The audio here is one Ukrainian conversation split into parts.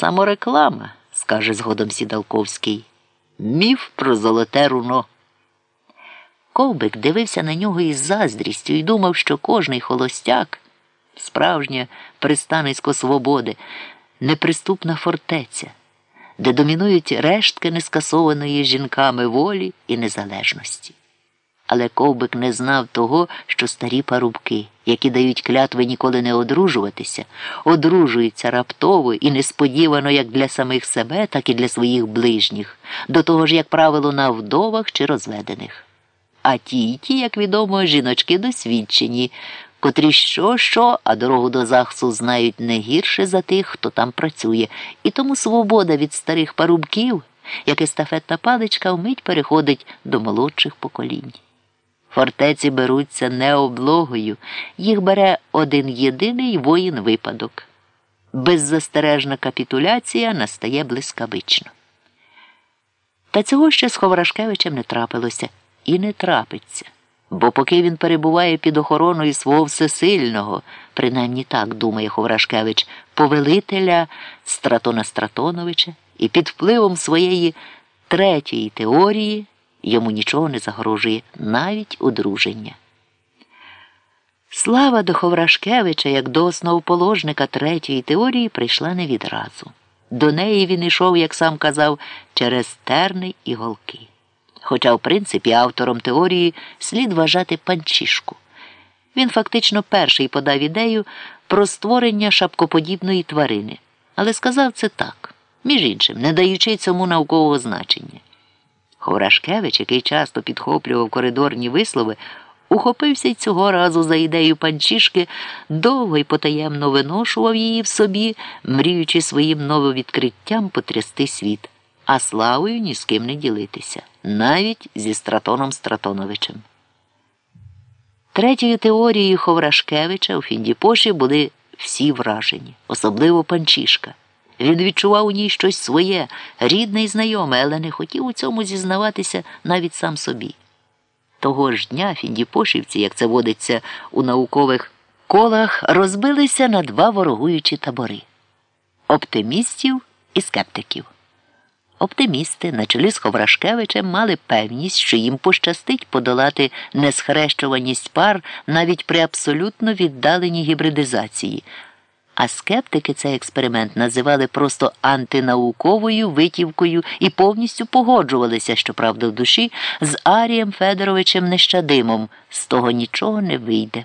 Самореклама, скаже згодом Сідалковський. Міф про золоте руно. Ковбик дивився на нього із заздрістю і думав, що кожний холостяк, справжнє пристанисько свободи, неприступна фортеця, де домінують рештки нескасованої жінками волі і незалежності. Але ковбик не знав того, що старі парубки, які дають клятви ніколи не одружуватися, одружуються раптово і несподівано як для самих себе, так і для своїх ближніх, до того ж, як правило, на вдовах чи розведених. А ті й ті, як відомо, жіночки досвідчені, котрі що, що, а дорогу до захсу знають не гірше за тих, хто там працює, і тому свобода від старих парубків, як естафетна паличка, вмить переходить до молодших поколінь. Фортеці беруться не облогою, їх бере один єдиний воїн випадок. Беззастережна капітуляція настає блискавично. Та цього ще з Ховрашкевичем не трапилося і не трапиться. Бо поки він перебуває під охороною свого всесильного, принаймні так думає Ховрашкевич, повелителя Стратона Стратоновича, і під впливом своєї третьої теорії йому нічого не загрожує, навіть одруження. Слава до Ховрашкевича, як до основоположника третьої теорії, прийшла не відразу. До неї він йшов, як сам казав, через терни і голки. Хоча, в принципі, автором теорії слід вважати панчішку. Він фактично перший подав ідею про створення шапкоподібної тварини, але сказав це так, між іншим, не даючи цьому наукового значення. Ховрашкевич, який часто підхоплював коридорні вислови, ухопився й цього разу за ідею панчішки, довго й потаємно виношував її в собі, мріючи своїм нововідкриттям потрясти світ, а славою ні з ким не ділитися, навіть зі Стратоном Стратоновичем. Третьою теорією Ховрашкевича у Фіндіпоші були всі вражені, особливо панчішка. Він відчував у ній щось своє, рідне і знайоме, але не хотів у цьому зізнаватися навіть сам собі. Того ж дня фіндіпошівці, як це водиться у наукових колах, розбилися на два ворогуючі табори оптимістів і скептиків. Оптимісти на чолі з Ховрашкевичем мали певність, що їм пощастить подолати несхрещуваність пар навіть при абсолютно віддаленій гібридизації. А скептики цей експеримент називали просто антинауковою витівкою і повністю погоджувалися, щоправда, в душі з Арієм Федоровичем Нещадимом з того нічого не вийде.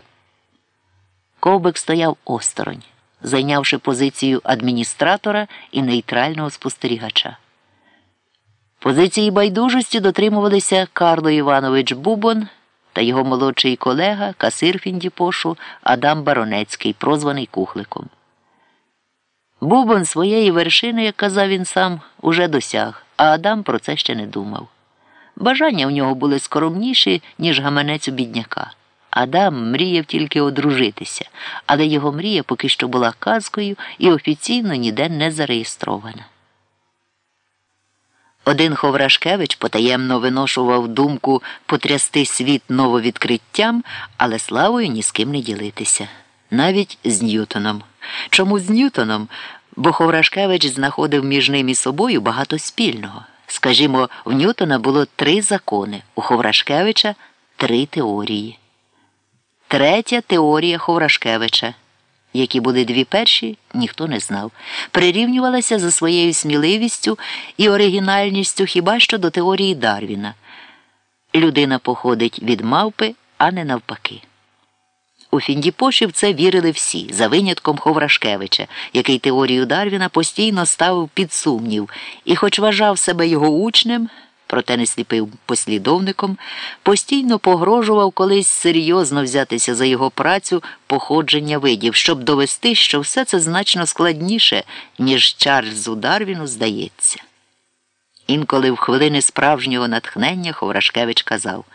Ковбик стояв осторонь, зайнявши позицію адміністратора і нейтрального спостерігача. Позиції байдужості дотримувалися Карло Іванович Бубон та його молодший колега, касир Фіндіпошу Адам Баронецький, прозваний Кухликом. Бубон своєї вершини, як казав він сам, уже досяг, а Адам про це ще не думав. Бажання в нього були скоромніші, ніж гаманець у бідняка. Адам мріяв тільки одружитися, але його мрія поки що була казкою і офіційно ніде не зареєстрована. Один Ховрашкевич потаємно виношував думку потрясти світ нововідкриттям, але славою ні з ким не ділитися, навіть з Ньютоном. Чому з Ньютоном? Бо Ховрашкевич знаходив між ним і собою багато спільного. Скажімо, в Ньютона було три закони, у Ховрашкевича три теорії. Третя теорія Ховрашкевича. Які були дві перші, ніхто не знав, прирівнювалася за своєю сміливістю і оригінальністю хіба що до теорії Дарвіна. Людина походить від мавпи, а не навпаки. У Фіндіпоші в це вірили всі, за винятком Ховрашкевича, який теорію Дарвіна постійно ставив під сумнів і, хоч вважав себе його учнем, проте не сліпив послідовником, постійно погрожував колись серйозно взятися за його працю походження видів, щоб довести, що все це значно складніше, ніж Чарльзу Дарвіну здається. Інколи в хвилини справжнього натхнення Ховрашкевич казав: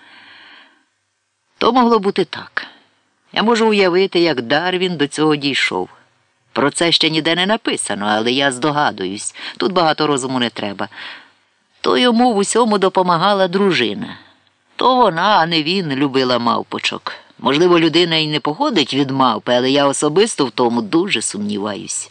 То могло бути так. Я можу уявити, як Дарвін до цього дійшов. Про це ще ніде не написано, але я здогадуюсь, тут багато розуму не треба. То йому в усьому допомагала дружина. То вона, а не він, любила мавпочок. Можливо, людина й не походить від мавпи, але я особисто в тому дуже сумніваюсь.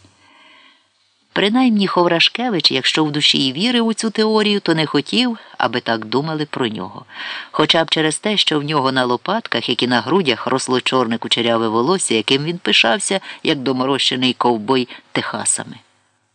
Принаймні Ховрашкевич, якщо в душі і вірив у цю теорію, то не хотів, аби так думали про нього. Хоча б через те, що в нього на лопатках, як і на грудях, росло чорне кучеряве волосся, яким він пишався, як доморощений ковбой техасами.